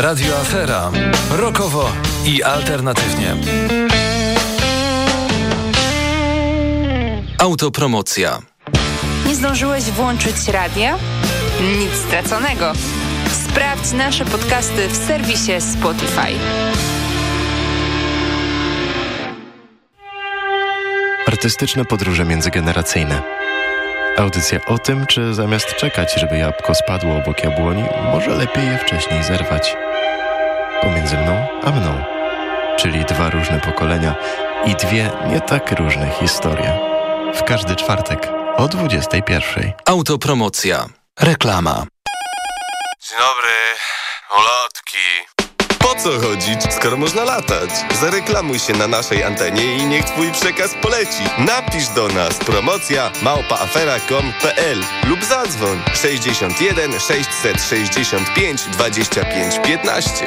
Radio Afera. Rokowo i alternatywnie. Autopromocja. Nie zdążyłeś włączyć radia? Nic straconego. Sprawdź nasze podcasty w serwisie Spotify. Artystyczne podróże międzygeneracyjne. Audycja o tym, czy zamiast czekać, żeby jabłko spadło obok jabłoni, może lepiej je wcześniej zerwać. Pomiędzy mną a mną. Czyli dwa różne pokolenia i dwie nie tak różne historie. W każdy czwartek o 21. Autopromocja. Reklama. Dzień dobry, ulotki. Po co chodzić, skoro można latać? Zareklamuj się na naszej antenie i niech twój przekaz poleci. Napisz do nas promocja małpaafera.com.pl lub zadzwoń 61 665 25 15.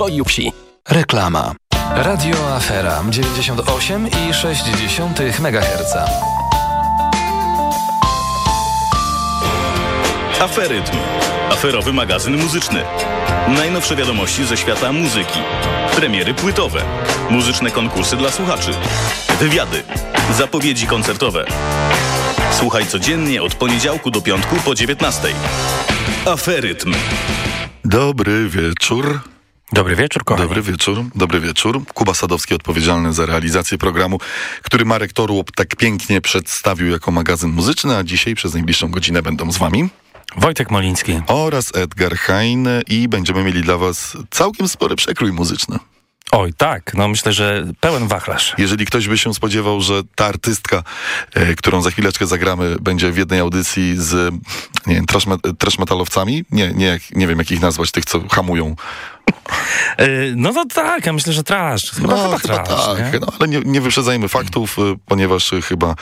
Wsi. Reklama. Radio Afera 98,6 MHz. Aferytm. Aferowy magazyn muzyczny. Najnowsze wiadomości ze świata muzyki. Premiery płytowe. Muzyczne konkursy dla słuchaczy. Wywiady. Zapowiedzi koncertowe. Słuchaj codziennie od poniedziałku do piątku po 19. Aferytm. Dobry wieczór. Dobry wieczór, kochani. Dobry wieczór, dobry wieczór. Kuba Sadowski odpowiedzialny za realizację programu, który Marek Torłop tak pięknie przedstawił jako magazyn muzyczny, a dzisiaj przez najbliższą godzinę będą z wami Wojtek Moliński oraz Edgar Hein i będziemy mieli dla was całkiem spory przekrój muzyczny. Oj, tak. No myślę, że pełen wachlarz. Jeżeli ktoś by się spodziewał, że ta artystka, e, którą za chwileczkę zagramy, będzie w jednej audycji z nie wiem, trash, met- trash metalowcami, nie, nie, nie wiem jak ich nazwać, tych co hamują. E, no to tak, ja myślę, że trash. Chyba, no, chyba, chyba trash, tak, nie? no, ale nie, nie wyprzedzajmy faktów, y, ponieważ y, chyba...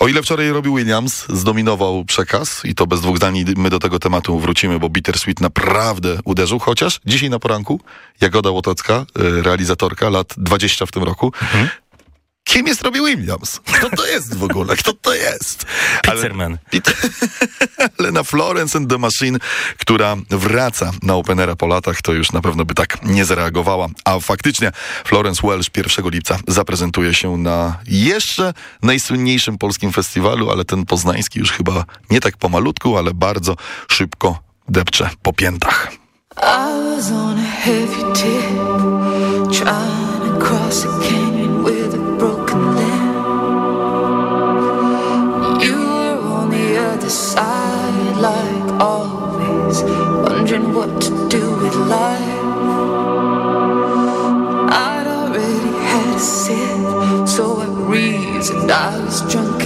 O ile wczoraj Robbie Williams zdominował przekaz i to bez dwóch zdań my do tego tematu wrócimy, bo Bittersweet naprawdę uderzył, chociaż dzisiaj na poranku Jagoda Łotocka, y, realizatorka, lat 20 w tym roku, Mhm. Kim jest Robbie Williams? Kto to jest w ogóle? Kto to jest? Ale, Pizzerman. ale na Florence and the Machine, która wraca na Openera po latach, to już na pewno by tak nie zareagowała. A faktycznie Florence Welsh 1 lipca zaprezentuje się na jeszcze najsłynniejszym polskim festiwalu, ale ten poznański już chyba nie tak pomalutku, ale bardzo szybko depcze po piętach. I was on a heavy tip, trying to cross a what to do with life. I'd already had a sip, so I reasoned I was drunk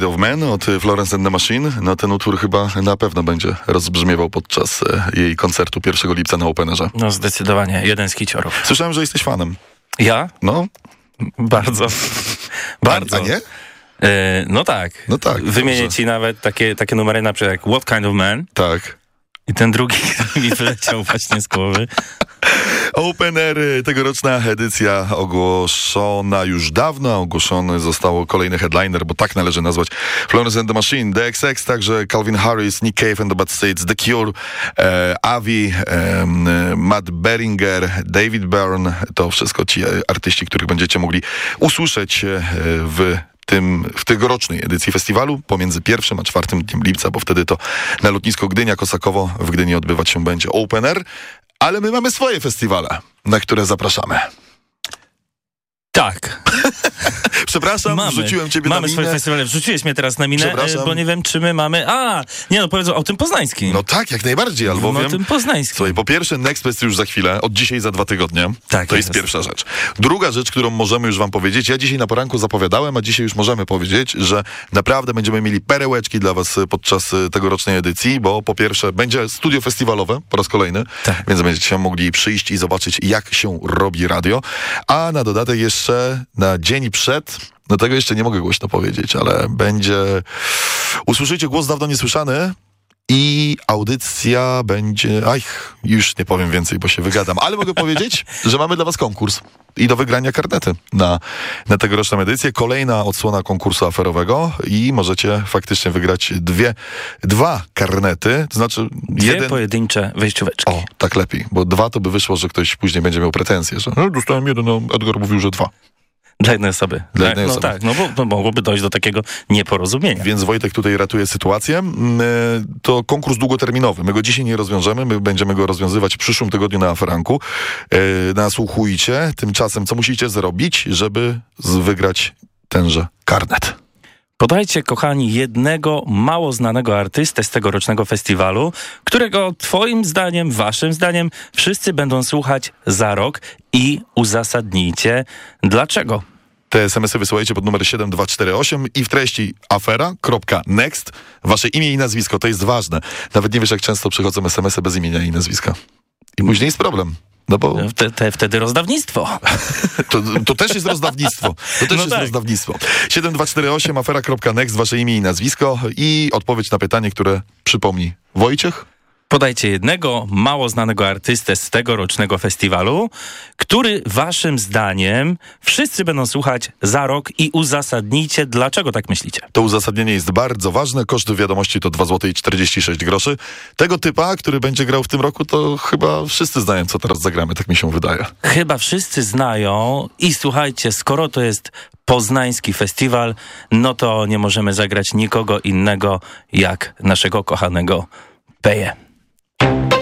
Kind of Man od Florence and the Machine. No ten utwór chyba na pewno będzie rozbrzmiewał podczas e, jej koncertu 1 lipca na Openerze. No zdecydowanie, jeden z kiciorów. Słyszałem, że jesteś fanem. Ja? No. Bardzo. Bardzo. A nie? E, no tak. No tak. Wymienię dobrze. ci nawet takie, takie numery na przykład jak What Kind of Man Tak. I ten drugi mi wyleciał właśnie z głowy. Open Air, y, tegoroczna edycja ogłoszona już dawno. Ogłoszony został kolejny headliner, bo tak należy nazwać Florence and the Machine, The XX, także Calvin Harris, Nick Cave and the Bad States, The Cure, e, Avi, e, Matt Beringer, David Byrne. To wszystko ci e, artyści, których będziecie mogli usłyszeć e, w tym, w tegorocznej edycji festiwalu pomiędzy pierwszym a czwartym dniem lipca, bo wtedy to na lotnisko Gdynia Kosakowo w Gdyni odbywać się będzie Open Air, ale my mamy swoje festiwale, na które zapraszamy. Tak. Przepraszam, mamy, wrzuciłem ciebie mamy na minę. swoje festiwale. Wrzuciłeś mnie teraz na minę, e, bo nie wiem, czy my mamy... A, nie no, powiedzą o tym poznańskim. No tak, jak najbardziej, albowiem... No tym poznańskim. Słuchaj, po pierwsze, Nextfest już za chwilę, od dzisiaj za dwa tygodnie. Tak to jest. jest. pierwsza rzecz. Druga rzecz, którą możemy już wam powiedzieć, ja dzisiaj na poranku zapowiadałem, a dzisiaj już możemy powiedzieć, że naprawdę będziemy mieli perełeczki dla was podczas y, tegorocznej edycji, bo po pierwsze będzie studio festiwalowe po raz kolejny, Tak. więc będziecie mogli przyjść i zobaczyć, jak się robi radio, a na dodatek jeszcze na dzień przed no tego jeszcze nie mogę głośno powiedzieć, ale będzie... Usłyszycie głos dawno niesłyszany i audycja będzie... Aj, już nie powiem więcej, bo się wygadam, ale mogę powiedzieć, że mamy dla was konkurs i do wygrania karnety na, na tegoroczną edycję. Kolejna odsłona konkursu aferowego i możecie faktycznie wygrać dwie, dwa karnety, to znaczy Dwie jeden... pojedyncze wejścióweczki. O, tak lepiej, bo dwa to by wyszło, że ktoś później będzie miał pretensje, że no, dostałem jeden, a Edgar mówił, że dwa. Dla jednej osoby. Dla Tak, jednej no osoby. tak, no bo mogłoby dojść do takiego nieporozumienia. Więc Wojtek tutaj ratuje sytuację. Mm, e, To konkurs długoterminowy. My go dzisiaj nie rozwiążemy, my będziemy go rozwiązywać w przyszłym tygodniu na Aferanku. E, Nasłuchujcie. Tymczasem, co musicie zrobić, żeby wygrać tenże karnet? Podajcie, kochani, jednego mało znanego artystę z tegorocznego festiwalu, którego twoim zdaniem, waszym zdaniem wszyscy będą słuchać za rok i uzasadnijcie dlaczego. Te SMS-y wysyłajcie pod numer 7248 i w treści afera.next wasze imię i nazwisko. To jest ważne. Nawet nie wiesz, jak często przychodzą SMS-y bez imienia i nazwiska. I później jest problem. No bo Te, te, wtedy rozdawnictwo. To, to też jest rozdawnictwo. To też No jest tak. rozdawnictwo. 7248 afera.next, wasze imię i nazwisko i odpowiedź na pytanie, które przypomni Wojciech. Podajcie jednego mało znanego artystę z tegorocznego festiwalu, który waszym zdaniem wszyscy będą słuchać za rok i uzasadnijcie, dlaczego tak myślicie. To uzasadnienie jest bardzo ważne. Koszt wiadomości to 2 zł i 46 groszy. Tego typa, który będzie grał w tym roku, to chyba wszyscy znają, co teraz zagramy, tak mi się wydaje. Chyba wszyscy znają i słuchajcie, skoro to jest poznański festiwal, no to nie możemy zagrać nikogo innego jak naszego kochanego Peje. Wiesz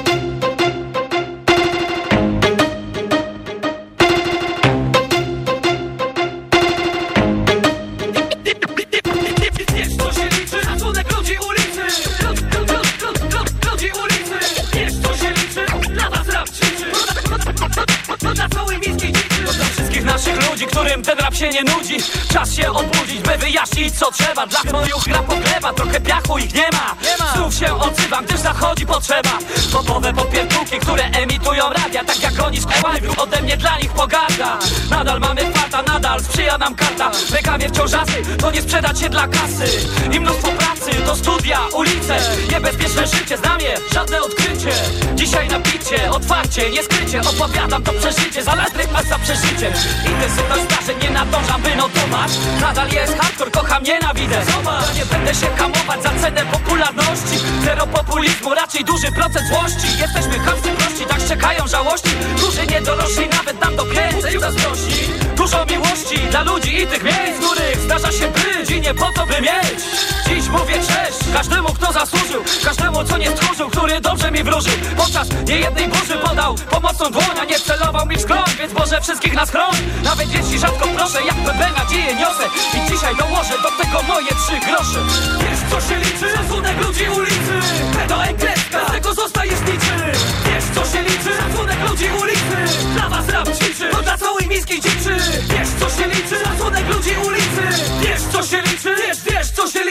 którym ten rap się nie nudzi. Czas się obudzić, by wyjaśnić co trzeba. Dla moich gra poglewa, trochę piachu ich nie ma. Znów się odzywam, gdyż zachodzi potrzeba. Popowe popierdółki, które emitują radia Tak jak oni szkołajwiu, ode mnie dla nich pogarda. Nadal mamy farta, nadal sprzyja nam karta. W rękawie wciąż to nie sprzedać się dla kasy. I mnóstwo pracy, to studia, ulice. Niebezpieczne życie, znam je, żadne odkrycie. Dzisiaj na bicie, otwarcie, nie skrycie. Opowiadam to przeżycie, za latryk masz za przeżycie. Intensywność zdarzeń nie nadążam wynotować Nadal jest hardcore, kocham, nienawidzę. Zobacz, nie będę się hamować za cenę popularności. Zero populizmu, raczej duży procent złości. Jesteśmy chamscy prości, tak czekają żałości. Duży niedorośli, nawet nam do pięć zazdrości Dla ludzi i tych miejsc, których zdarza się być i nie po to by mieć. Dziś mówię cześć każdemu, kto zasłużył Każdemu, co nie stchórzył, który dobrze mi wróżył. Podczas niejednej burzy podał pomocną dłoń A nie celował mi w skroń, więc Boże wszystkich nas chroń Nawet jeśli rzadko proszę, jak PB nadzieję niosę. I dzisiaj dołożę do tego moje trzy grosze. Wiesz co się liczy? Szacunek ludzi ulicy. Pedo ekleska, tego zostajesz niczy Wiesz co się liczy? Szacunek ludzi ulicy. Dla was rap ćwiczy, dla całej miejskiej dziczy Wiesz co się liczy? Szacunek ludzi ulicy Wiesz co się liczy? Wiesz, wiesz co się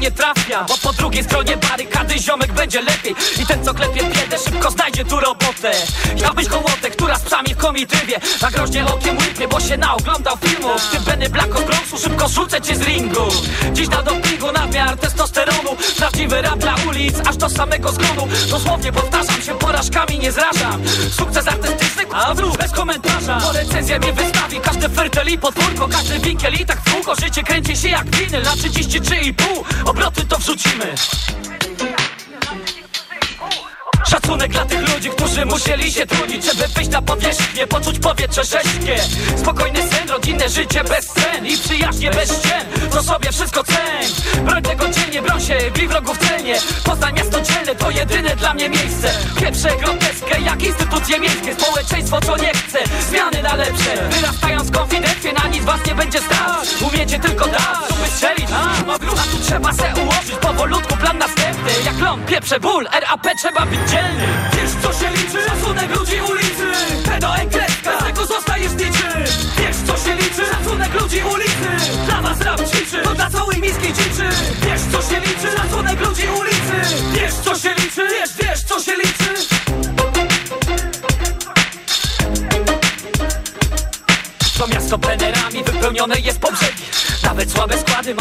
nie trafia. Bo po drugiej stronie barykady ziomek będzie lepiej. I ten co klepie biedę szybko znajdzie tu robotę. Ja być hołotę, która z psami w komitywie Na groźnie okiem łypie, bo się naoglądał filmów Ty Benny Black od szybko rzucę cię z ringu. Dziś na dopingu nadmiar testosteronu. Prawdziwy rap dla ulic, aż do samego zgonu. Dosłownie powtarzam się, porażkami nie zrażam. Sukces artystyczny, a wróć bez komentarza. Bo recenzja mnie wystawi, każdy fertel i podwórko Każdy winkiel i tak w kółko, życie kręci się jak winyl Na 33,5 obroty to wrzucimy Szacunek dla tych ludzi, którzy musieli się trudzić Żeby wyjść na powierzchnię, poczuć powietrze rzeźkie Spokojny sen, rodzinne życie bez scen I przyjaźnie bez ścien, to sobie wszystko ceń. Broń tego dziennie, broń się, bij wrogów celnie Poznań miasto dzielne, to jedyne dla mnie miejsce. Pierwsze groteskę, jak instytucje miejskie Społeczeństwo co nie chce, zmiany na lepsze Wyrastając konfidencje, na nic was nie będzie stać. Umiecie tylko dać, żeby strzelić A, tu trzeba se ułożyć Powolutku plan następny, jak ląd, pieprze, ból RAP trzeba być dzielny Wiesz co się liczy? Szacunek ludzi ulicy Pedo enkreska, z tego zostajesz niczym Wiesz co się liczy? Szacunek ludzi ulicy Dla was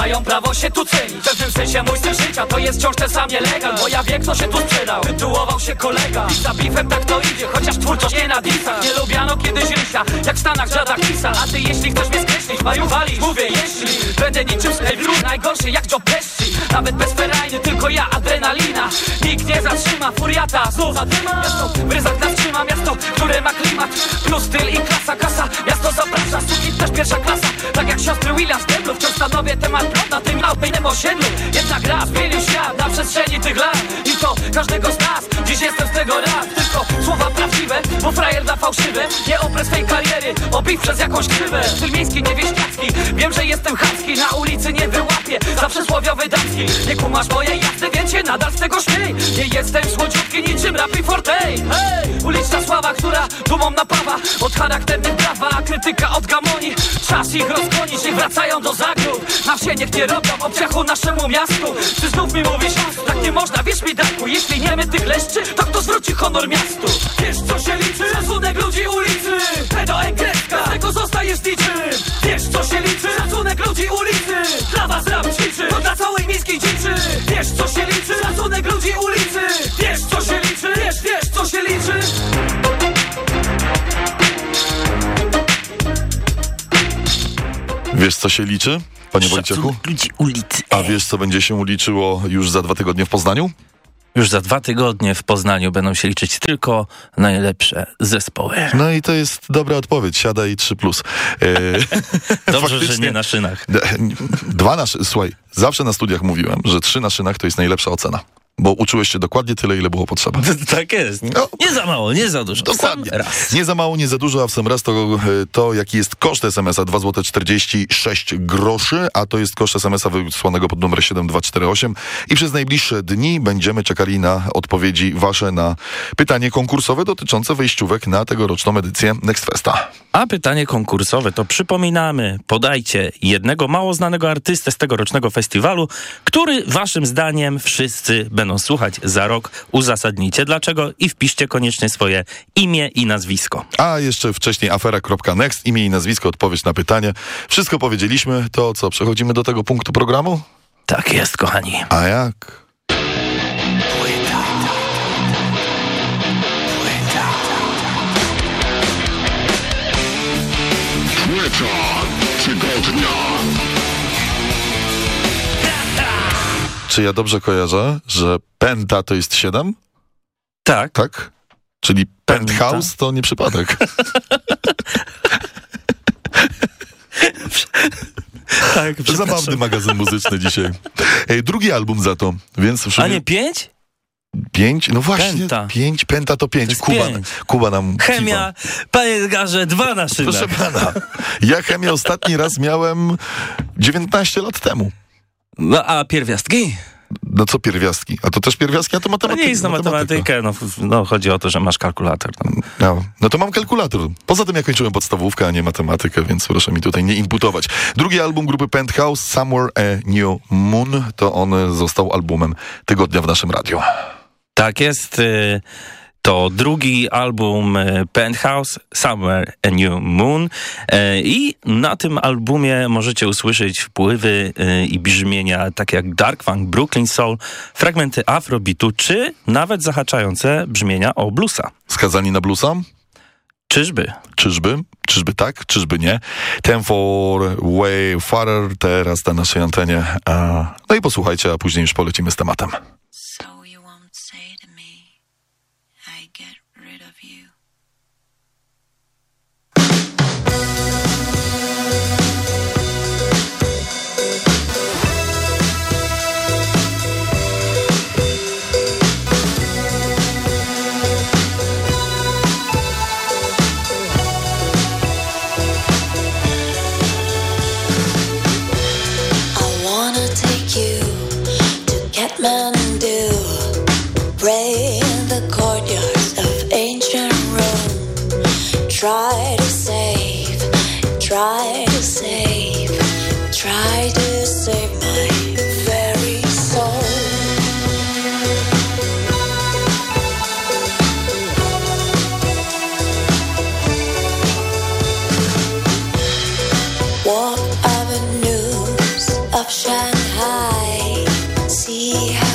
mają prawo się tu cenić W pewnym sensie mój styl życia to jest wciąż ten sam nielegal Bo ja wiem kto się tu sprzedał. Tytułował się kolega I za bifem tak to idzie Chociaż twórczość nie na disach Nie lubiano kiedyś rysia Jak w Stanach żada kisa. A ty jeśli chcesz mnie skreślić Maju walić Mówię jeśli Będę niczym Skyblue Najgorszy jak Joe Pesci Nawet bez ferajny Tylko ja adrenalina. Nikt nie zatrzyma Furiata Znów zadyma w ryzach nas trzyma Miasto, które ma klimat. Plus styl i klasa Kasa. Miasto zaprasza Suki też pierwsza klasa. Tak jak siostry Williams Deblu Wciąż stanowię temat plot na tym małpejnym osiedlu Jednak raz zmienił świat na przestrzeni tych lat. I to każdego z nas. Dziś jestem z tego rad. Tylko słowa prawdziwe Bo frajer da fałszywe. Nie opres tej kariery Obij przez jakąś krzywę. Styl miejski, niewieściacki Wiem, że jestem chamski Na ulicy nie wyłapię. Za przysłowiowy Nie kumasz mojej jazdy Więc się nadal z tego śmiej. Nie jestem słodziutki niczym rapi fortej Hej! Uliczna sława, która dumą napawa. Od charakternych brawa A krytyka od gamoni. Czas ich rozgonić i wracają do zagród. Na wsie niech nie robią obciachu naszemu miastu. Ty znów mi mówisz Tak nie można, wierz mi Darku. Jeśli nie my tych leszczy To kto zwróci honor miastu? Wiesz co się liczy? Szacunek ludzi ulicy. Pedo enkreska Z tego zostajesz niczym Wiesz co się liczy? Szacunek ludzi ulicy Dla was rap ćwiczy To dla całej miejskiej dziczy Wiesz co się liczy? Szacunek ludzi ulicy Wiesz co się liczy? Wiesz, wiesz co się liczy? Wiesz, co się liczy, panie Wojciechu? ludzi ulicy. A wiesz, co będzie się liczyło już za dwa tygodnie w Poznaniu? Już za dwa tygodnie w Poznaniu będą się liczyć tylko najlepsze zespoły. No i to jest dobra odpowiedź. Siadaj 3+. Plus. E, Dobrze, że nie na szynach. Dwa na Słuchaj, zawsze na studiach mówiłem, że trzy na szynach to jest najlepsza ocena. Bo uczyłeś się dokładnie tyle, ile było potrzeba. Tak jest. Nie, nie za mało, nie za dużo. Dokładnie. Sam raz. Nie za mało, nie za dużo, a w sam raz to, e, to jaki jest koszt SMS-a 2 zł 46 groszy, a to jest koszt SMS-a wysłanego pod numer 7248 i przez najbliższe dni będziemy czekali na odpowiedzi wasze na pytanie konkursowe dotyczące wejściówek na tegoroczną edycję Next Festa. A pytanie konkursowe to przypominamy, podajcie jednego mało znanego artystę z tegorocznego festiwalu, który waszym zdaniem wszyscy będą słuchać za rok. Uzasadnijcie dlaczego i wpiszcie koniecznie swoje imię i nazwisko. A jeszcze wcześniej afera.next, imię i nazwisko, odpowiedź na pytanie. Wszystko powiedzieliśmy, to co, przechodzimy do tego punktu programu? Tak jest, kochani. A jak? Płyta tygodnia. Czy ja dobrze kojarzę, że penta to jest 7? Tak. Tak? Czyli penthouse to nie przypadek. Tak, Zabawny magazyn muzyczny dzisiaj. Ej, drugi album za to, więc... w A sumie- nie pięć? Pięć? No właśnie, Penta. pięć, penta to pięć. jest Kuba, pięć. Kuba nam... Chemia, panie Edgarze, dwa na szynach. Proszę pana, ja chemię ostatni raz miałem 19 lat temu. No a pierwiastki? No co pierwiastki? A to też pierwiastki, a to To matematyka. nie jest na matematykę, no, no chodzi o to, że masz kalkulator. No. No, no to mam kalkulator. Poza tym ja kończyłem podstawówkę, a nie matematykę, więc proszę mi tutaj nie imputować. Drugi album grupy Penthouse, Somewhere a New Moon, to on został albumem tygodnia w naszym radiu. Tak jest. To drugi album y, Penthouse, Summer a New Moon. Y, I na tym albumie możecie usłyszeć wpływy y, i brzmienia takie jak Dark Funk, Brooklyn Soul, fragmenty afrobeatu, czy nawet zahaczające brzmienia o bluesa. Skazani na bluesa? Czyżby? Czyżby? Czyżby tak? Czyżby nie? Ten for Way Farther teraz na naszej antenie. No i posłuchajcie, a później już polecimy z tematem. yeah.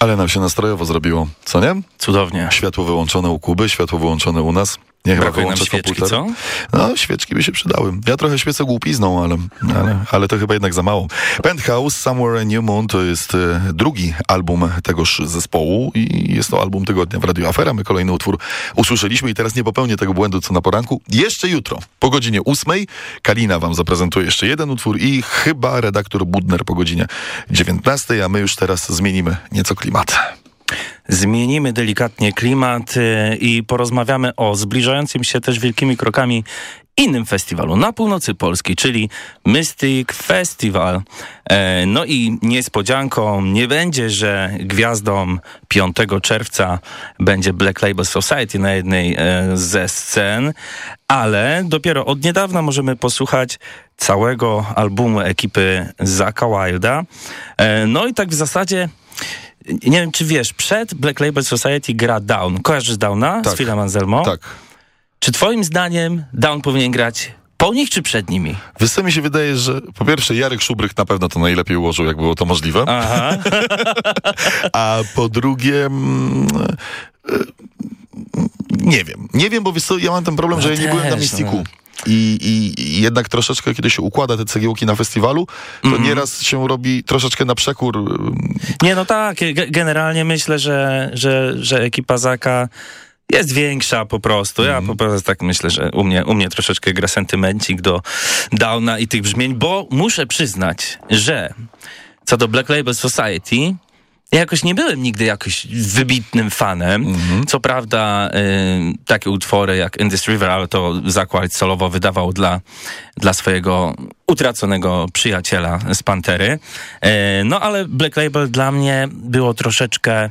Ale nam się nastrojowo zrobiło, co nie? Cudownie. Światło wyłączone u Kuby, światło wyłączone u nas. Nie chyba wyłączę świeczki, komputer. co? No, świeczki by się przydały. Ja trochę świecę głupizną, ale, ale, ale to chyba jednak za mało. Penthouse, Somewhere a New Moon to jest e, drugi album tegoż zespołu i jest to album tygodnia w Radio Afera. My kolejny utwór usłyszeliśmy i teraz nie popełnię tego błędu, co na poranku. Jeszcze jutro, po godzinie ósmej, Kalina wam zaprezentuje jeszcze jeden utwór i chyba redaktor Budner po godzinie 19, a my już teraz zmienimy nieco klimat. Zmienimy delikatnie klimat y, i porozmawiamy o zbliżającym się też wielkimi krokami innym festiwalu na północy Polski, czyli Mystic Festival. E, no i niespodzianką nie będzie, że gwiazdą 5 czerwca będzie Black Label Society na jednej e, ze scen, ale dopiero od niedawna możemy posłuchać całego albumu ekipy Zaka Wilda. E, no i tak w zasadzie nie wiem, czy wiesz, przed Black Label Society gra Down. Kojarzysz Downa Tak. z Philem Anselmo? Tak. Czy twoim zdaniem Down powinien grać po nich czy przed nimi? Wiesz mi się wydaje, że po pierwsze Jarek Szubrych na pewno to najlepiej ułożył, jak było to możliwe. Aha. A po drugie... mm, e, Nie wiem. Nie wiem, bo wiesz co, ja mam ten problem, No że ja nie byłem na też, Mistiku. no. I, i, jednak troszeczkę, kiedy się układa te cegiełki na festiwalu, to Mhm. nieraz się robi troszeczkę na przekór. Nie, no tak, ge- generalnie myślę, że, że, że ekipa Zaka jest większa po prostu. Ja po prostu tak myślę, że u mnie, u mnie troszeczkę gra sentymencik do Downa i tych brzmień, bo muszę przyznać, że co do Black Label Society, ja jakoś nie byłem nigdy jakoś wybitnym fanem. Co prawda y, takie utwory jak In This River, ale to zakład solowo wydawał dla, dla swojego utraconego przyjaciela z Pantery. Y, no ale Black Label dla mnie było troszeczkę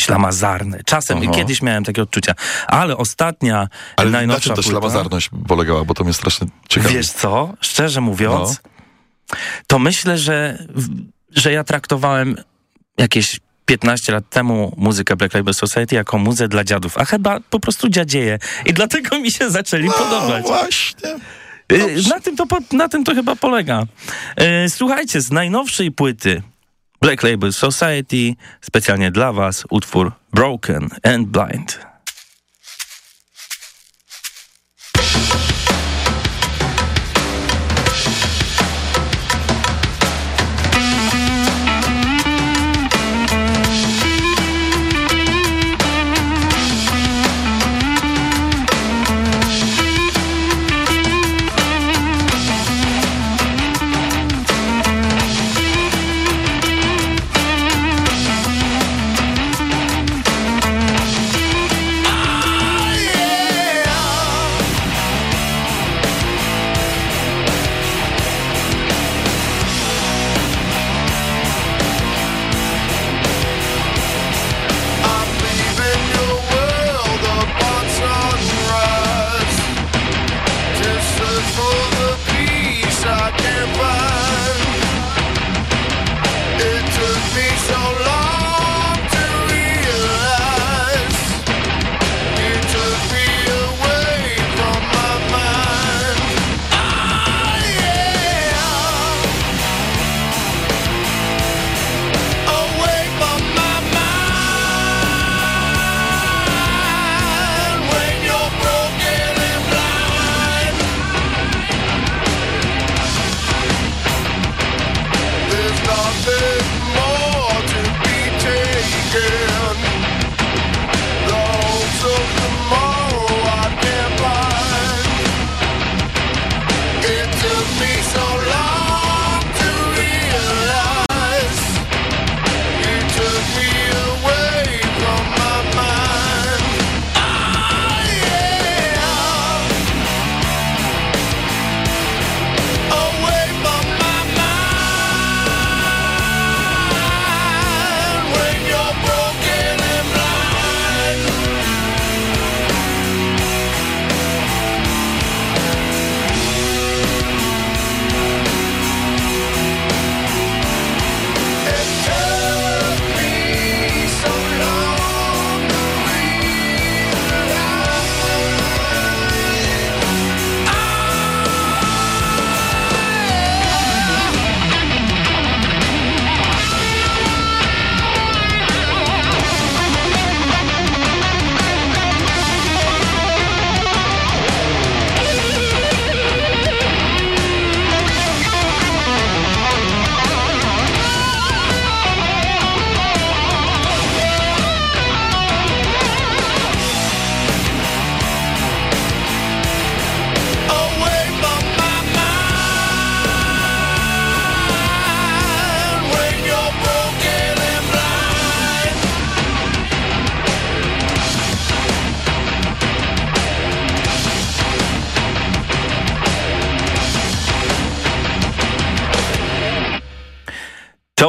ślamazarne. Czasem, Aha. kiedyś miałem takie odczucia, ale ostatnia Ale na najnowsza czym ta ślamazarność polegała, bo to mnie strasznie ciekawi. Wiesz co? Szczerze mówiąc, to myślę, że, że ja traktowałem jakieś 15 lat temu muzykę Black Label Society jako muzę dla dziadów, a chyba po prostu dziadzieje. I dlatego mi się zaczęli podobać. właśnie. Y, Na tym, to, na tym to chyba polega. Y, Słuchajcie, z najnowszej płyty Black Label Society specjalnie dla was utwór Broken and Blind.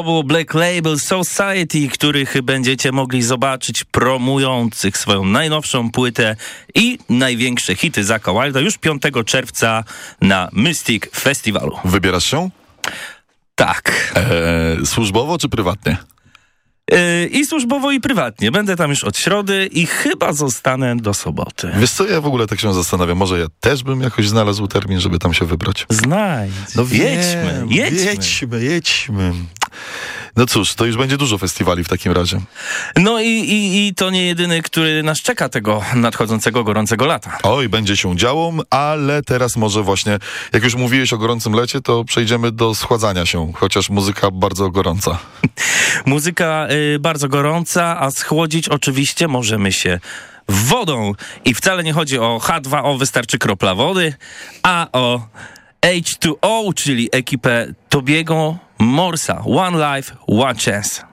Było Black Label Society, których będziecie mogli zobaczyć promujących swoją najnowszą płytę i największe hity Zaka Wilda już 5 czerwca na Mystic Festiwalu. Wybierasz się? Tak. E, służbowo czy prywatnie? Yy, I służbowo, i prywatnie. Będę tam już od środy i chyba zostanę do soboty. Wiesz co, ja w ogóle tak się zastanawiam, może ja też bym jakoś znalazł termin, żeby tam się wybrać. Znajdź. No jedźmy, wiem, jedźmy. jedźmy, jedźmy. No cóż, to już będzie dużo festiwali w takim razie. No i, i, i to nie jedyny, który nas czeka tego nadchodzącego gorącego lata. Oj, będzie się działo, ale teraz może właśnie, jak już mówiłeś o gorącym lecie, to przejdziemy do schładzania się, chociaż muzyka bardzo gorąca. Muzyka y, bardzo gorąca, a schłodzić oczywiście możemy się wodą. I wcale nie chodzi o H2O, wystarczy kropla wody, a o H2O, czyli ekipę Tobiego Morsa. One Life, One Chance.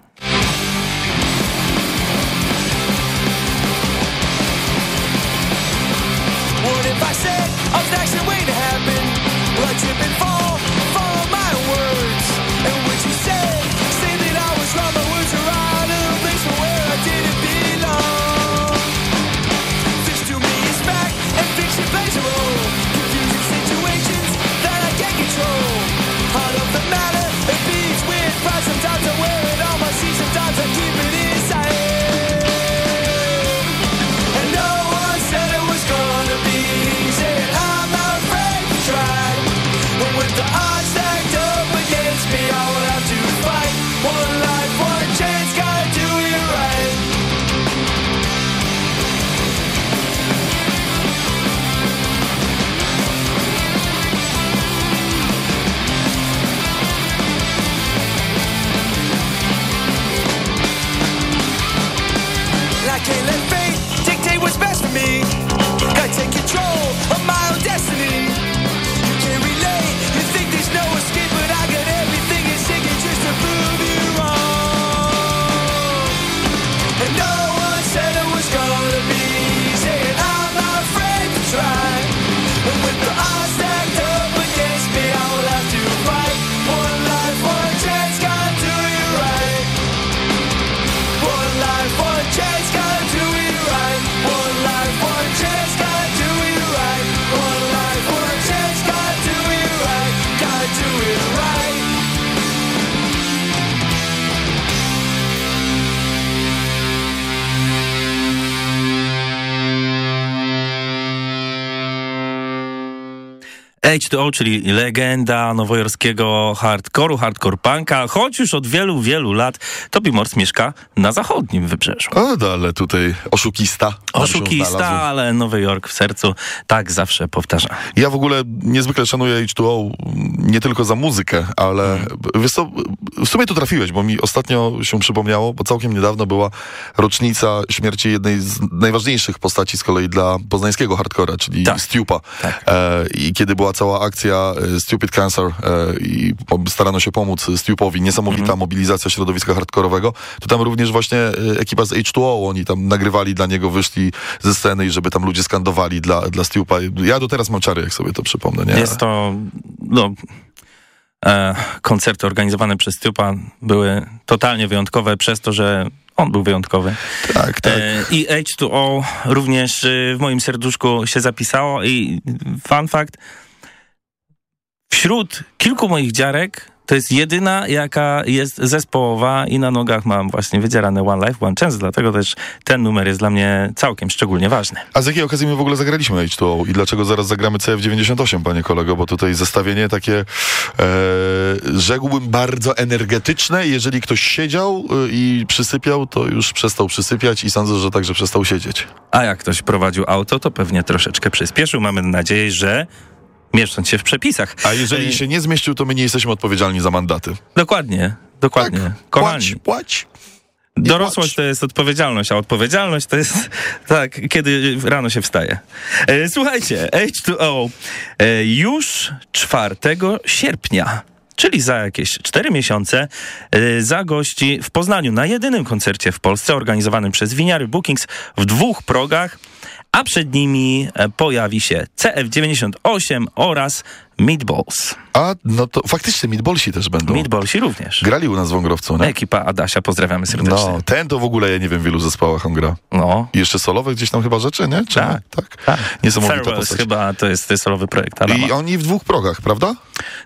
H2O, czyli legenda nowojorskiego hardkoru, hardcore punka, choć już od wielu, wielu lat Toby Morse mieszka na zachodnim wybrzeżu. O, no, ale tutaj oszukista. Oszukista, ale Nowy Jork w sercu, tak zawsze powtarza. Ja w ogóle niezwykle szanuję H2O nie tylko za muzykę, ale Mhm. wiesz co, w sumie tu trafiłeś, bo mi ostatnio się przypomniało, bo całkiem niedawno była rocznica śmierci jednej z najważniejszych postaci z kolei dla poznańskiego hardcora, czyli Tak. Stupa. E, I kiedy była cała akcja e, Stupid Cancer e, i starano się pomóc Stupowi, niesamowita Mhm. mobilizacja środowiska hardkorowego, to tam również właśnie e, ekipa z H2O, oni tam nagrywali dla niego, wyszli ze sceny i żeby tam ludzie skandowali dla, dla Stupa. Ja do teraz mam czary, jak sobie to przypomnę, nie? Jest to, no, e, koncerty organizowane przez Stupa były totalnie wyjątkowe przez to, że on był wyjątkowy. Tak, tak. I H2O również w moim serduszku się zapisało i fun fact, wśród kilku moich dziarek to jest jedyna, jaka jest zespołowa i na nogach mam właśnie wydzierane One Life, One Chance, dlatego też ten numer jest dla mnie całkiem szczególnie ważny. A z jakiej okazji my w ogóle zagraliśmy H2O i dlaczego zaraz zagramy CF98, panie kolego? Bo tutaj zestawienie takie, e, rzekłbym, bardzo energetyczne. Jeżeli ktoś siedział e, i przysypiał, to już przestał przysypiać i sądzę, że także przestał siedzieć. A jak ktoś prowadził auto, to pewnie troszeczkę przyspieszył. Mamy nadzieję, że mieszcząc się w przepisach. A jeżeli E, się nie zmieścił, to my nie jesteśmy odpowiedzialni za mandaty. Dokładnie, dokładnie. Tak, Kochani, płać, płać. dorosłość to jest odpowiedzialność, a odpowiedzialność to jest tak, kiedy rano się wstaje. E, słuchajcie, H2O e, już 4 sierpnia czyli za jakieś 4 miesiące, e, zagości w Poznaniu na jedynym koncercie w Polsce organizowanym przez Winiary Bookings w dwóch progach, a przed nimi e, pojawi się CF98 oraz Meatballs. A, no to faktycznie Meatballsi też będą. Meatballsi również. Grali u nas w Wągrowcu, nie? Ekipa Adasia, pozdrawiamy serdecznie. No, ten to w ogóle ja nie wiem w ilu zespołach on gra. No. I jeszcze solowe gdzieś tam chyba rzeczy, nie? Czy Tak, tak. tak. Niesamowita Farewells postać. chyba to jest solowy projekt Adama. I oni w dwóch progach, prawda?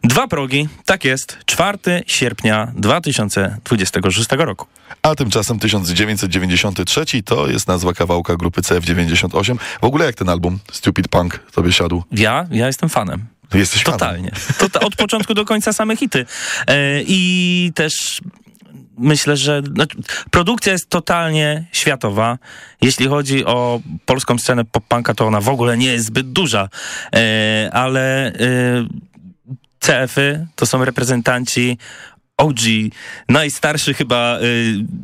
Dwa progi, tak jest, 4 sierpnia 2026 roku. A tymczasem 1993 to jest nazwa kawałka grupy CF98. W ogóle jak ten album Stupid Punk tobie siadł? Ja, ja jestem fanem. Jesteś Totalnie. To, od początku do końca same hity. E, I też myślę, że znaczy, produkcja jest totalnie światowa. Jeśli chodzi o polską scenę pop-punka, to ona w ogóle nie jest zbyt duża. E, ale e, CF-y to są reprezentanci OG, najstarszy chyba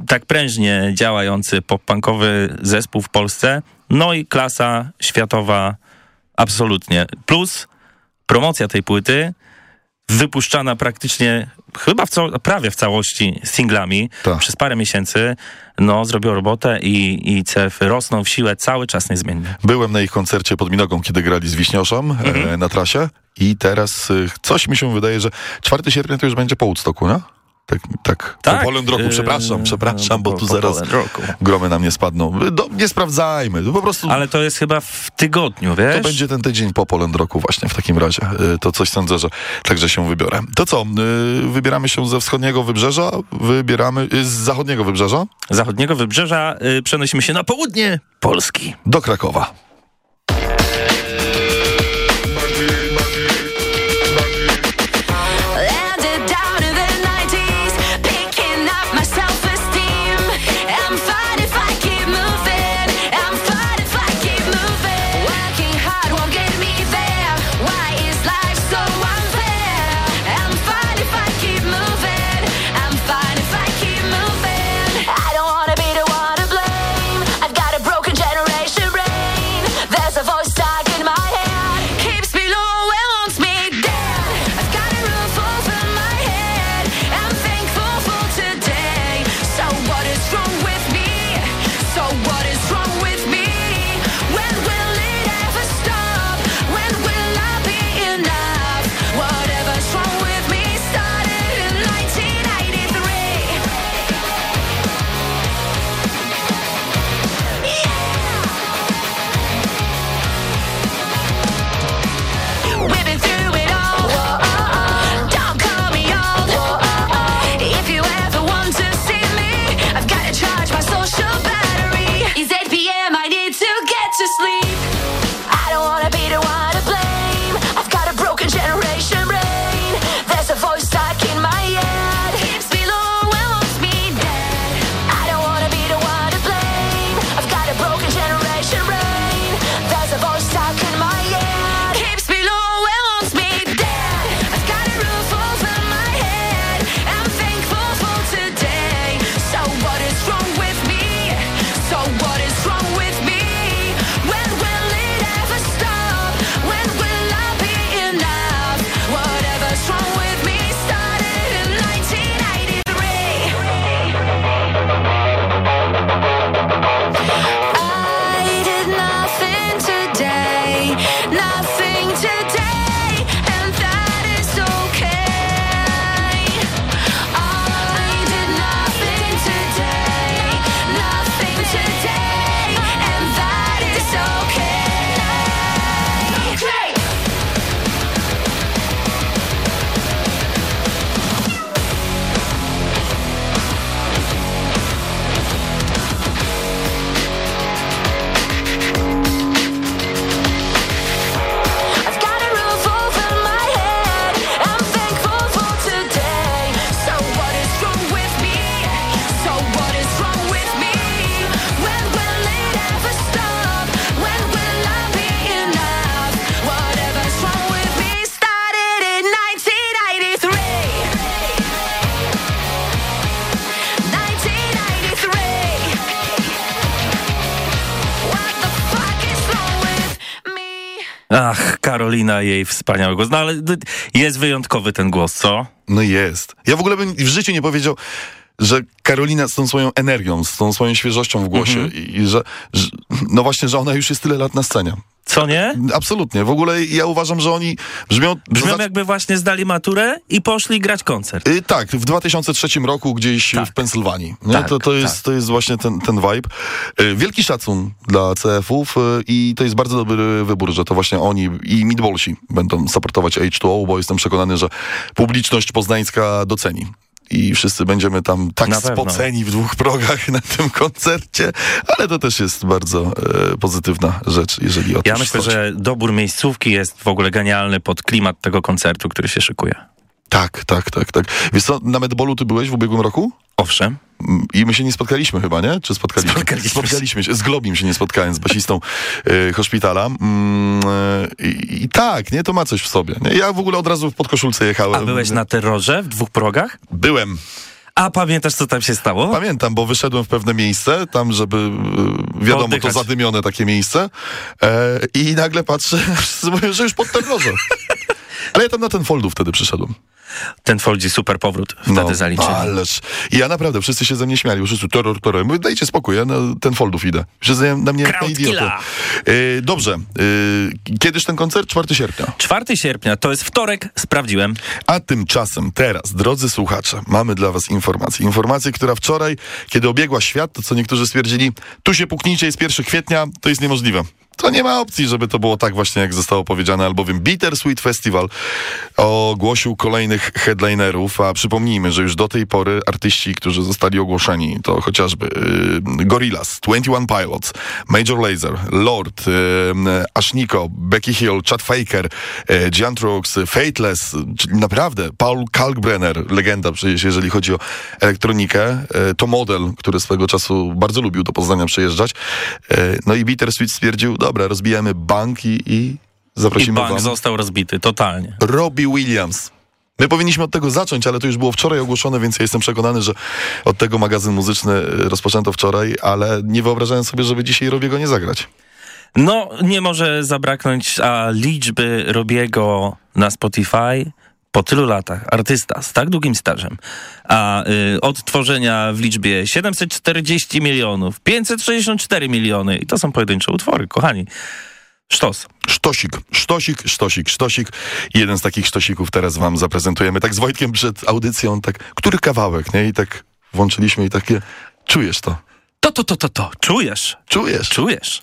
tak prężnie działający pop-punkowy zespół w Polsce. No i klasa światowa absolutnie. Plus promocja tej płyty wypuszczana praktycznie chyba w prawie w całości singlami przez parę miesięcy. No, zrobił robotę i, i CF rosną w siłę cały czas niezmiennie. Byłem na ich koncercie pod Minogą, kiedy grali z Wiśnioszem Mhm. e, na trasie i teraz y, coś mi się wydaje, że 4 sierpnia to już będzie po Woodstocku, nie? Tak, tak. Tak, Po Poland Roku, yy, przepraszam, przepraszam, bo tu zaraz gromy nam nie spadną. Do, nie sprawdzajmy, po prostu... Ale to jest chyba w tygodniu, wiesz? To będzie ten tydzień po Poland Roku właśnie w takim razie. Y, To coś sądzę, że także się wybiorę. To co, y, wybieramy się ze wschodniego wybrzeża, wybieramy z zachodniego wybrzeża? Zachodniego wybrzeża przenosimy się na południe Polski. Do Krakowa. Karolina jej wspaniały głos. No ale jest wyjątkowy ten głos, co? No jest. Ja w ogóle bym w życiu nie powiedział, że Karolina z tą swoją energią, z tą swoją świeżością w głosie Mhm. i, i że, że, no właśnie, że ona już jest tyle lat na scenie. Co nie? Absolutnie. W ogóle ja uważam, że oni brzmią... Brzmią zac- jakby właśnie zdali maturę i poszli grać koncert. Y, tak, w 2003 roku gdzieś w Pensylwanii. Tak, to, to, jest, to jest właśnie ten, ten vibe. Y, Wielki szacun dla CF-ów y, i to jest bardzo dobry wybór, że to właśnie oni i Meatballsi będą supportować H2O, bo jestem przekonany, że publiczność poznańska doceni. I wszyscy będziemy tam tak Na pewno. spoceni w dwóch progach na tym koncercie, ale to też jest bardzo e, pozytywna rzecz, jeżeli o to Ja myślę, że dobór miejscówki jest w ogóle genialny pod klimat tego koncertu, który się szykuje. Tak, tak, tak, tak. Wiesz co, na Medballu ty byłeś w ubiegłym roku? Owszem. Mm, I my się nie spotkaliśmy chyba, nie? Czy spotkaliśmy? Spotkaliśmy się. spotkaliśmy się. Z Globim się nie spotkałem, z basistą y, Hospitala. Mm, y, i, tak, nie? To ma coś w sobie. Nie? Ja w ogóle od razu w podkoszulce jechałem. A byłeś na terrorze w dwóch progach? Byłem. A pamiętasz, co tam się stało? Pamiętam, bo wyszedłem w pewne miejsce, tam, żeby, y, wiadomo, Oddychać. to zadymione takie miejsce. E, I nagle patrzę, że już pod terrorze. Ale ja tam na ten foldów wtedy przyszedłem. Ten Foldzi super powrót wtedy zaliczyli. No, Ależ. I ja naprawdę, wszyscy się ze mnie śmiali, wszyscy terror, terror. Mówię, dajcie spokój, ja na ten foldów idę. Wszyscy na mnie jak na idiotę. Y, dobrze. Y, kiedyż ten koncert? 4 sierpnia. 4 sierpnia, to jest wtorek, sprawdziłem. A tymczasem teraz, drodzy słuchacze, mamy dla was informację. Informację, która wczoraj, kiedy obiegła świat, to co niektórzy stwierdzili, tu się puknijcie, jest 1 kwietnia, to jest niemożliwe. To nie ma opcji, żeby to było tak właśnie, jak zostało powiedziane, albowiem Bittersweet Festival ogłosił kolejnych headlinerów, a przypomnijmy, że już do tej pory artyści, którzy zostali ogłoszeni, to chociażby yy, Gorillaz, 21 Pilots, Major Lazer, Lord, yy, Ashniko, Becky Hill, Chad Faker, yy, Giantrox, Fateless, czyli naprawdę Paul Kalkbrenner, legenda przecież, jeżeli chodzi o elektronikę, yy, to model, który swego czasu bardzo lubił do Poznania przyjeżdżać. Yy, no i Bittersweet stwierdził, dobra, rozbijamy bank i, i I zaprosimy bank wam został rozbity, totalnie. Robbie Williams. My powinniśmy od tego zacząć, ale to już było wczoraj ogłoszone, więc ja jestem przekonany, że od tego magazyn muzyczny y, rozpoczęto wczoraj, ale nie wyobrażałem sobie, żeby dzisiaj Robiego nie zagrać. No, nie może zabraknąć a liczby Robiego na Spotify po tylu latach. Artysta z tak długim stażem. A y, od tworzenia w liczbie 740 milionów, 564 miliony i to są pojedyncze utwory, kochani. Sztos. Sztosik, sztosik, sztosik, sztosik. Jeden z takich sztosików teraz wam zaprezentujemy. Tak z Wojtkiem przed audycją, tak, który kawałek, nie? I tak włączyliśmy i takie, czujesz to? To, to, to, to, to. Czujesz. Czujesz. Czujesz.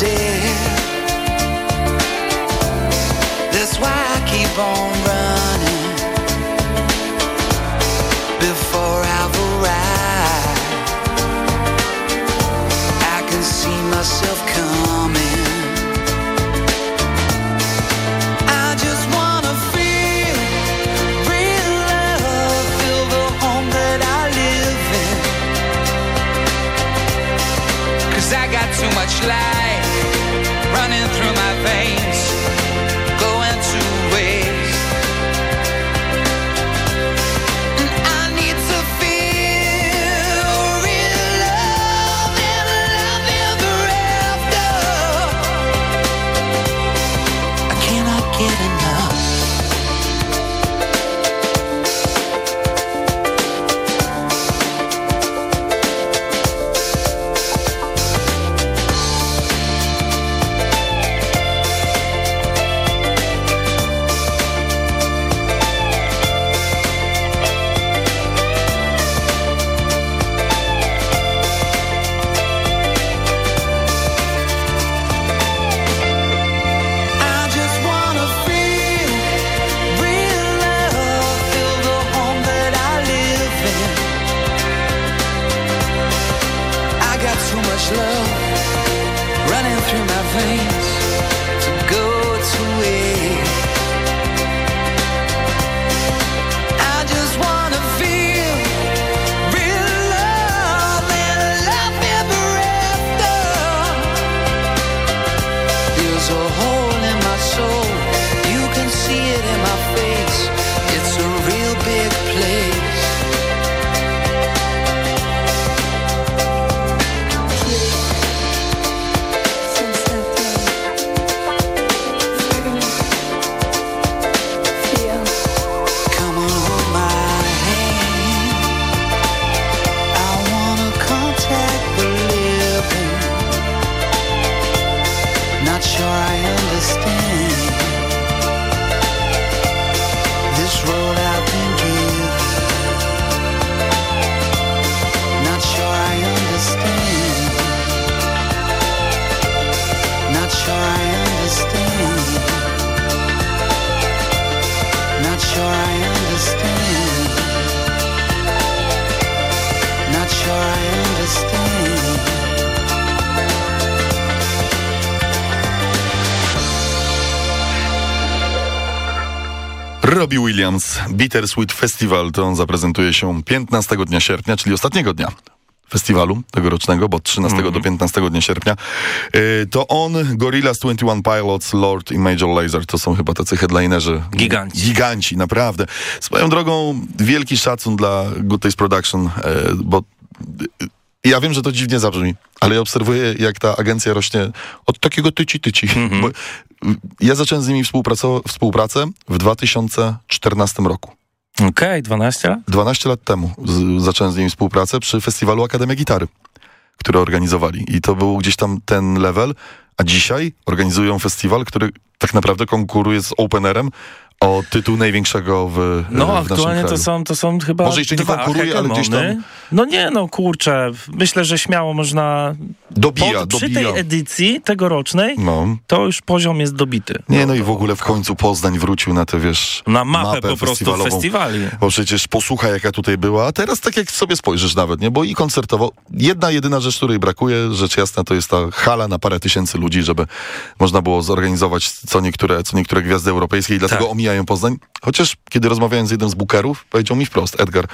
death. That's why I keep on running before I've arrived. I can see myself coming. I just wanna feel real love, feel the home that I live in. Cause I got too much life running through my veins, Robbie Williams, Bittersweet Festival, to on zaprezentuje się 15 dnia sierpnia, czyli ostatniego dnia festiwalu tegorocznego, bo od 13 do 15 dnia sierpnia. Yy, to on, Gorillaz 21 Pilots, Lord i Major Lazer, to są chyba tacy headlinerzy. Giganci. Giganci, naprawdę. Swoją drogą, wielki szacun dla Good Taste Production, yy, bo yy, ja wiem, że to dziwnie zabrzmi, ale ja obserwuję, jak ta agencja rośnie od takiego tyci-tyci. Bo, y, ja zacząłem z nimi współpracę w 2014 roku. Okej, 12 lat? 12 lat temu z, zacząłem z nimi współpracę przy festiwalu Akademia Gitary, który organizowali. I to był gdzieś tam ten level, a dzisiaj organizują festiwal, który tak naprawdę konkuruje z Openerem o tytuł największego w, No, w naszym aktualnie to są, to są chyba Może jeszcze nie konkuruje, ale gdzieś tam-. No nie, no kurczę, myślę, że śmiało można... Dobija, po, przy dobija. tej edycji tegorocznej No. to już poziom jest dobity. Nie, no i w ogóle w końcu Poznań wrócił na tę, wiesz... Na mapę po prostu festiwali. Bo przecież posłuchaj, jaka tutaj była, a teraz tak jak sobie spojrzysz nawet, nie? Bo i koncertowo, jedna, jedyna rzecz, której brakuje, rzecz jasna, to jest ta hala na parę tysięcy ludzi, żeby można było zorganizować co niektóre, co niektóre gwiazdy europejskie i dlatego Tak. Omijają Poznań. Chociaż, kiedy rozmawiałem z jednym z bookerów, powiedział mi wprost, Edgar,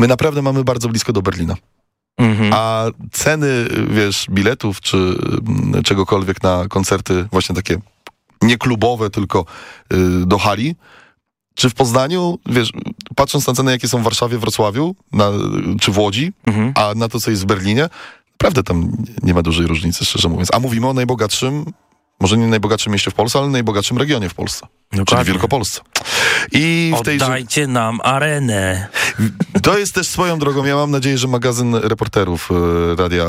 my naprawdę mamy bardzo blisko do Berlina. Mhm. A ceny, wiesz, biletów czy mm, czegokolwiek na koncerty właśnie takie nie klubowe, tylko y, do hali, czy w Poznaniu, wiesz, patrząc na ceny, jakie są w Warszawie, Wrocławiu, na, czy w Łodzi, Mhm. a na to, co jest w Berlinie, naprawdę tam nie ma dużej różnicy, szczerze mówiąc. A mówimy o najbogatszym, może nie najbogatszym mieście w Polsce, ale najbogatszym regionie w Polsce. Czyli. Wielkopolsce. I w tej Oddajcie nam arenę. to jest też swoją drogą. Ja mam nadzieję, że magazyn reporterów y, radia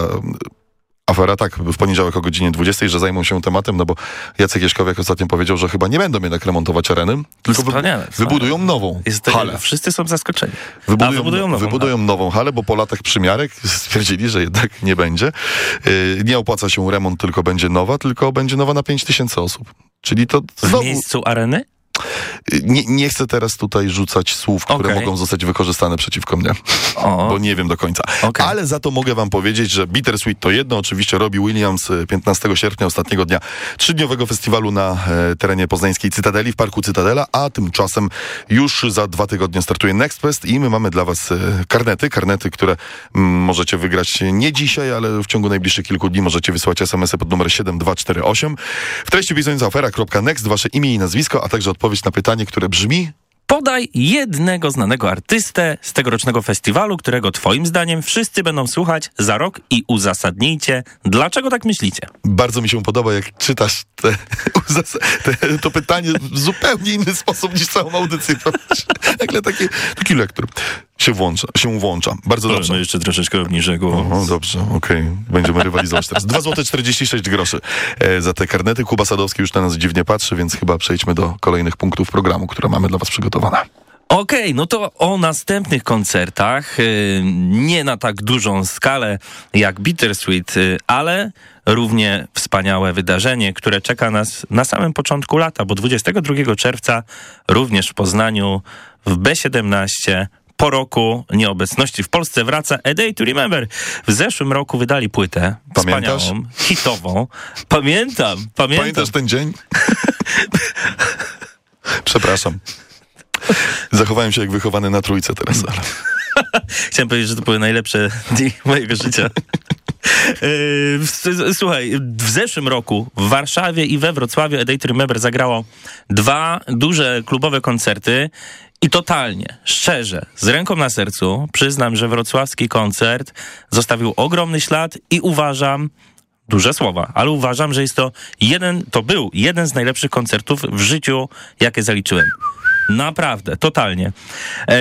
Afera, tak, w poniedziałek o godzinie 20, że zajmą się tematem, no bo Jacek Jaśkowiak ostatnio powiedział, że chyba nie będą jednak remontować areny, tylko wy, Wspaniale, wybudują nową Jest, halę. Wszyscy są zaskoczeni. Wybudują, A, wybudują nową. wybudują nową halę, bo po latach przymiarek stwierdzili, że jednak nie będzie. Y, nie opłaca się remont, tylko będzie nowa, tylko będzie nowa na 5 tysięcy osób. Czyli to W znowu... miejscu areny? Nie, nie chcę teraz tutaj rzucać słów, które Okej. mogą zostać wykorzystane przeciwko mnie, O. bo nie wiem do końca. Okej. Ale za to mogę wam powiedzieć, że Bittersweet to jedno. Oczywiście robi Williams y, 15 sierpnia, ostatniego dnia trzydniowego festiwalu na e, terenie poznańskiej Cytadeli, w Parku Cytadela, a tymczasem już za dwa tygodnie startuje Next Fest i my mamy dla was e, karnety, karnety, które mm, możecie wygrać nie dzisiaj, ale w ciągu najbliższych kilku dni możecie wysłać SMS-y pod numer 7248. W treści pisując afera.next, wasze imię i nazwisko, a także odpowiedź na pytanie, które brzmi Podaj jednego znanego artystę z tegorocznego festiwalu, którego twoim zdaniem wszyscy będą słuchać za rok i uzasadnijcie, dlaczego tak myślicie. Bardzo mi się podoba, jak czytasz te, te, to pytanie w zupełnie inny sposób niż całą audycję. Nagle taki, taki lektor się włącza, się włącza. Bardzo dobrze. jeszcze troszeczkę obniżę O, dobrze, okej. Będziemy rywalizować teraz. 2 zł 46 groszy e, za te karnety. Kuba Sadowski już na nas dziwnie patrzy, więc chyba przejdźmy do kolejnych punktów programu, które mamy dla was przygotowane. Okej, no to o następnych koncertach, y, nie na tak dużą skalę jak Bittersweet, y, ale równie wspaniałe wydarzenie, które czeka nas na samym początku lata, bo 22 czerwca również w Poznaniu w B17 po roku nieobecności w Polsce wraca A Day to Remember. W zeszłym roku wydali płytę Pamiętasz? wspaniałą, hitową. Pamiętam, pamiętam. Pamiętasz ten dzień? Przepraszam. Zachowałem się jak wychowany na trójce teraz, ale... Chciałem powiedzieć, że to były najlepsze dni mojego życia. Yy, Słuchaj, w zeszłym roku w Warszawie i we Wrocławiu to Remember zagrało dwa duże klubowe koncerty i totalnie, szczerze, z ręką na sercu przyznam, że wrocławski koncert zostawił ogromny ślad i uważam, duże słowa, ale uważam, że jest to jeden, to był jeden z najlepszych koncertów w życiu, jakie zaliczyłem. Naprawdę, totalnie. E,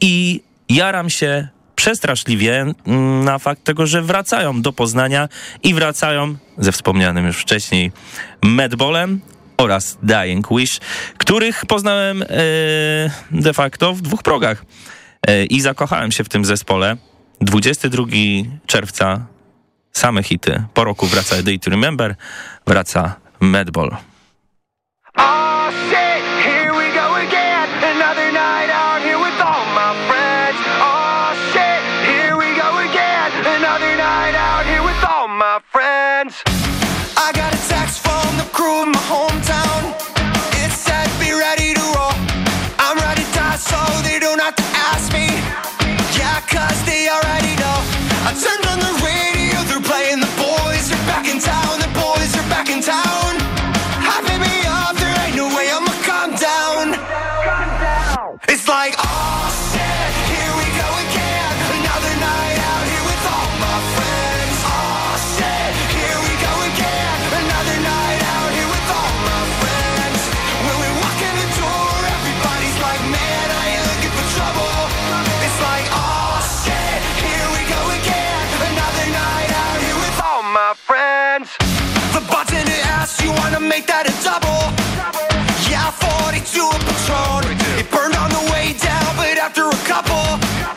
I jaram się przestraszliwie mm, na fakt tego, że wracają do Poznania i wracają ze wspomnianym już wcześniej Madballem oraz Dying Wish, których poznałem e, de facto w dwóch progach. E, I zakochałem się w tym zespole. 22 czerwca same hity. Po roku wraca Day to Remember, wraca Madball. Wanna make that a double. Yeah, 42 a Patron. It burned on the way down, but after a couple,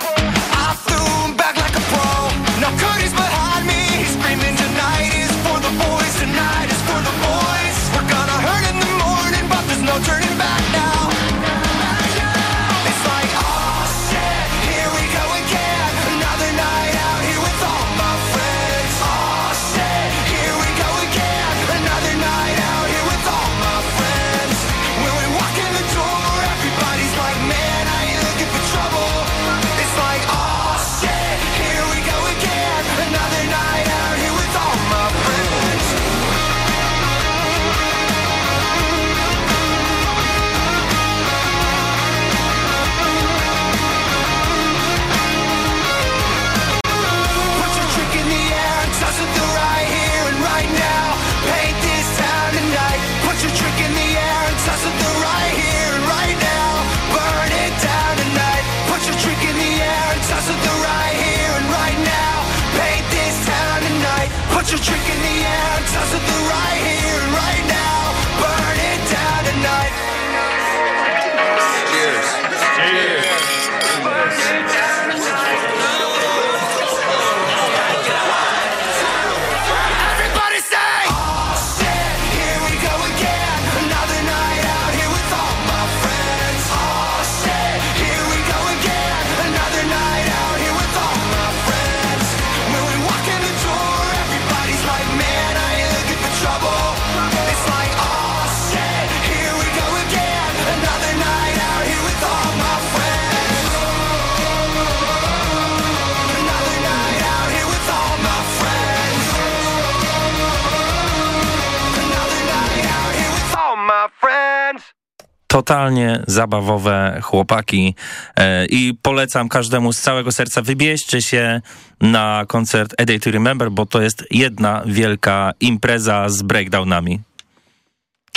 totalnie zabawowe chłopaki e, i polecam każdemu z całego serca wybierzcie się na koncert A Day to Remember, bo to jest jedna wielka impreza z breakdownami.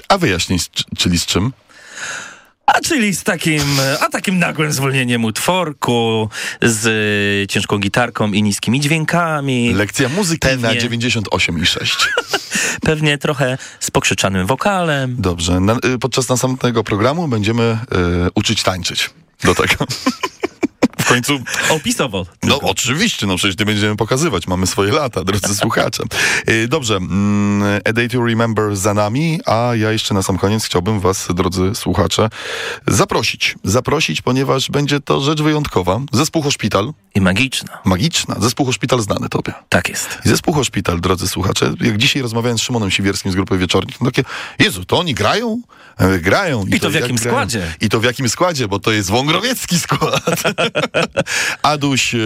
A wyjaśnij, czyli z czym? A czyli z takim, a takim nagłym zwolnieniem utworku, z y, ciężką gitarką i niskimi dźwiękami. Lekcja muzyki Pewnie. na 98,6. Pewnie trochę z pokrzyczanym wokalem. Dobrze. Na, y, podczas następnego programu będziemy y, uczyć tańczyć do tego. W końcu... Opisowo. No oczywiście, no przecież nie będziemy pokazywać, mamy swoje lata, drodzy słuchacze. Y, Dobrze, mm, A Day to Remember za nami, a ja jeszcze na sam koniec chciałbym was, drodzy słuchacze, zaprosić. Zaprosić, ponieważ będzie to rzecz wyjątkowa. Zespół Hospital. I magiczna. Magiczna. Zespół Hospital znany tobie. Tak jest. I zespół Hospital, drodzy słuchacze, jak dzisiaj rozmawiałem z Szymonem Siwierskim z grupy Wieczornik, no takie, Jezu, to oni grają? Mówię, Grają. I to w jak jakim grają? składzie? I to w jakim składzie, bo to jest wągrowiecki skład. Aduś, e,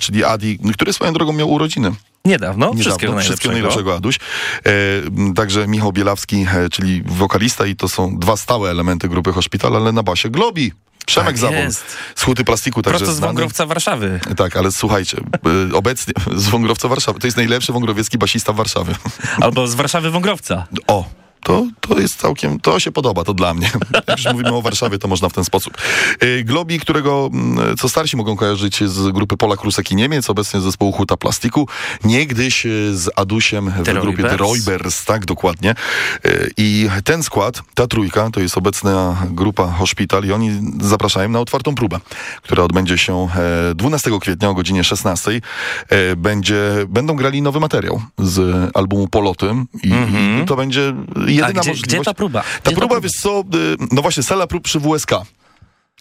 czyli Adi, który swoją drogą miał urodziny. Niedawno. Niedawno. Wszystkiego Wszystkiego najlepszego. najlepszego, Aduś. E, także Michał Bielawski, e, czyli wokalista i to są dwa stałe elementy grupy Hospital, ale na basie Globi. Przemek Tak jest. z Huty Plastiku, także Prosto z. Wągrowca Warszawy. Tak, ale słuchajcie, e, obecnie z Wągrowca Warszawy, to jest najlepszy wągrowiecki basista Warszawy. Albo z Warszawy Wągrowca. O, to, to jest całkiem, to się podoba, to dla mnie. Jak już mówimy o Warszawie, to można w ten sposób. Y, Globi, którego mm, co starsi mogą kojarzyć z grupy Polak, Rusek i Niemiec, obecnie z zespołu Huta Plastiku, niegdyś y, z Adusiem w The grupie The Roybers. Tak, dokładnie. Y, I ten skład, ta trójka, to jest obecna grupa Hospital i oni zapraszają na otwartą próbę, która odbędzie się e, 12 kwietnia o godzinie 16. E, Będzie, będą grali nowy materiał z albumu Poloty i, i to będzie jedyna A gdzie, możliwość. gdzie ta próba? Ta Gdzie próba, wiesz co, y, no właśnie, sala prób przy WSK.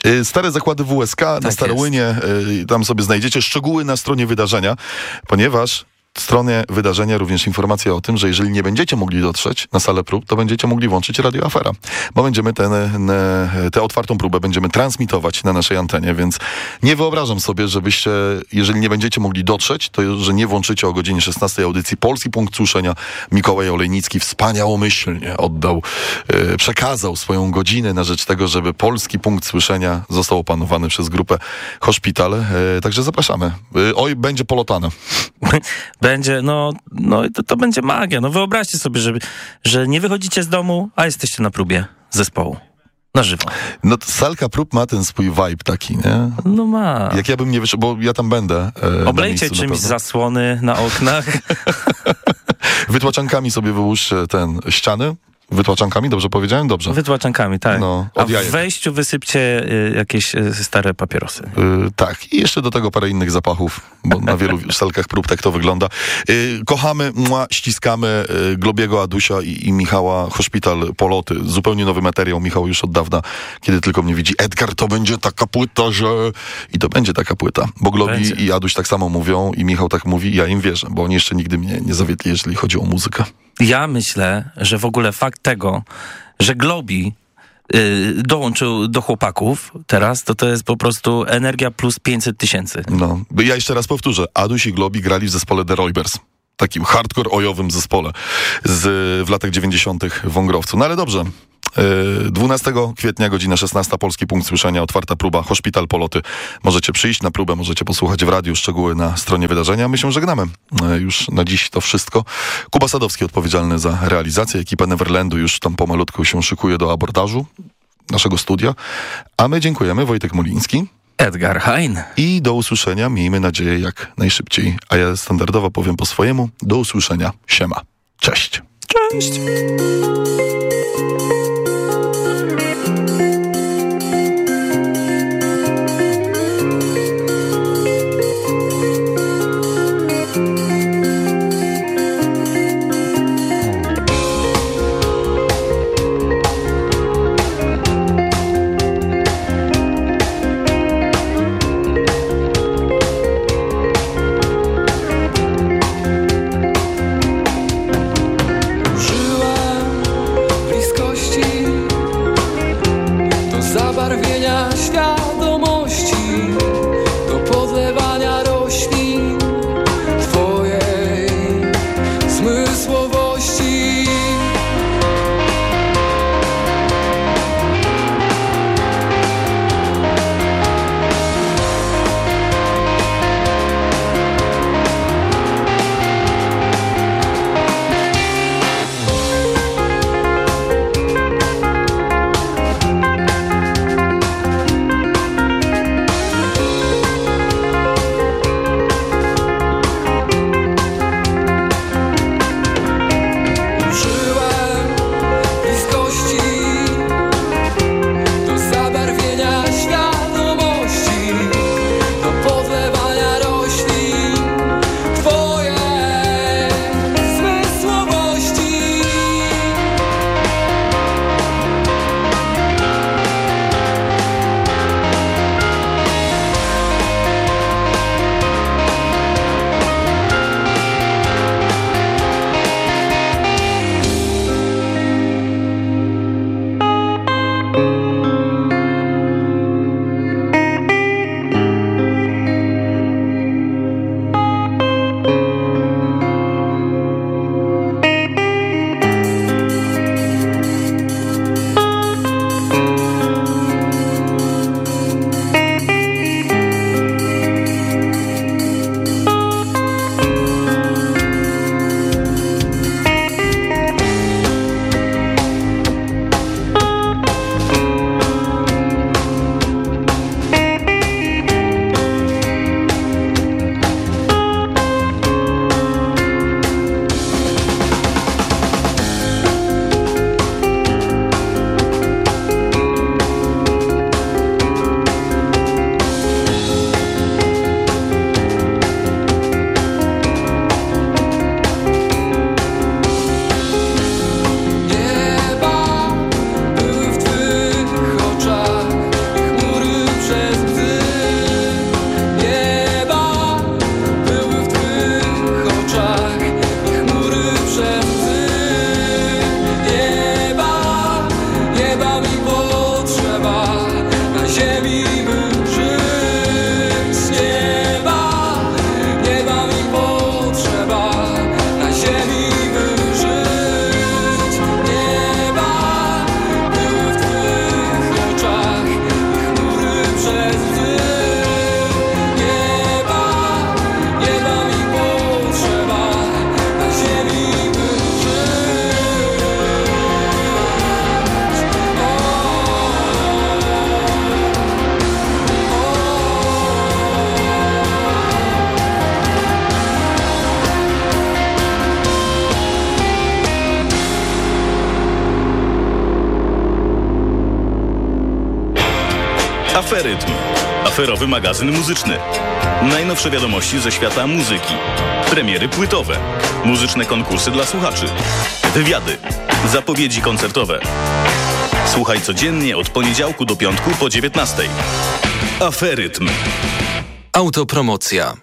Y, Stare zakłady WSK na Tak Starołynie, y, tam sobie znajdziecie szczegóły na stronie wydarzenia, ponieważ stronie wydarzenia również informacja o tym, że jeżeli nie będziecie mogli dotrzeć na salę prób, to będziecie mogli włączyć Radio Afera, bo będziemy tę otwartą próbę będziemy transmitować na naszej antenie, więc nie wyobrażam sobie, żebyście, jeżeli nie będziecie mogli dotrzeć, to że nie włączycie o godzinie 16 audycji Polski Punkt Słyszenia. Mikołaj Olejnicki wspaniałomyślnie oddał, e, przekazał swoją godzinę na rzecz tego, żeby Polski Punkt Słyszenia został opanowany przez grupę Hospital. E, Także zapraszamy. E, Oj, będzie polotane. Będzie, no, no to, to będzie magia. No wyobraźcie sobie, że, że nie wychodzicie z domu, a jesteście na próbie zespołu. Na żywo. No to salka prób ma ten swój vibe taki, nie? No ma. Jak ja bym nie wyszedł, bo ja tam będę. e, Oblejcie czymś zasłony na oknach. Wytłaczankami sobie wyłóżcie ten ściany. Wytłaczankami, dobrze powiedziałem? Dobrze. Wytłaczankami, tak. No, A w jajek. wejściu wysypcie y, jakieś y, stare papierosy. Y, tak, i jeszcze do tego parę innych zapachów, bo na wielu salkach prób tak to wygląda. Kochamy, mua, ściskamy Globiego Adusia i, i Michała Hospital Poloty. Zupełnie nowy materiał. Michał już od dawna, kiedy tylko mnie widzi, Edgar, to będzie taka płyta, że... I to będzie taka płyta, bo Globi Będzie. i Aduś tak samo mówią i Michał tak mówi i ja im wierzę, bo oni jeszcze nigdy mnie nie zawiedli, jeżeli chodzi o muzykę. Ja myślę, że w ogóle fakt tego, że Globi y, dołączył do chłopaków teraz, to to jest po prostu energia plus 500 tysięcy. No, ja jeszcze raz powtórzę. Aduś i Globi grali w zespole The Roybers. Takim hardcore ojowym zespole z, w latach 90. w Wągrowcu. No ale dobrze. Yy, 12 kwietnia, godzina 16, Polski Punkt Słyszenia, otwarta próba, Hospital Poloty. Możecie przyjść na próbę, możecie posłuchać w radiu, szczegóły na stronie wydarzenia. My się żegnamy. Yy, już na dziś to wszystko. Kuba Sadowski odpowiedzialny za realizację. Ekipa Neverlandu już tam pomalutku się szykuje do abordażu naszego studia. A my dziękujemy. Wojtek Moliński. Edgar Hein. I do usłyszenia, miejmy nadzieję, jak najszybciej. A ja standardowo powiem po swojemu. Do usłyszenia. Siema. Cześć. Cześć. Aferowy magazyn muzyczny. Najnowsze wiadomości ze świata muzyki. Premiery płytowe. Muzyczne konkursy dla słuchaczy. Wywiady. Zapowiedzi koncertowe. Słuchaj codziennie od poniedziałku do piątku po 19. Aferytm. Autopromocja.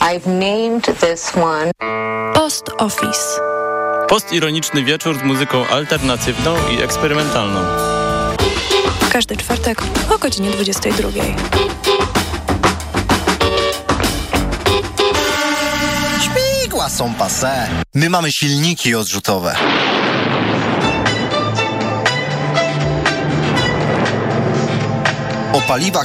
I've named this one Post Office. Postironiczny wieczór z muzyką alternatywną i eksperymentalną. Każdy czwartek o godzinie 22. Śmigła są pase. My mamy silniki odrzutowe. O paliwach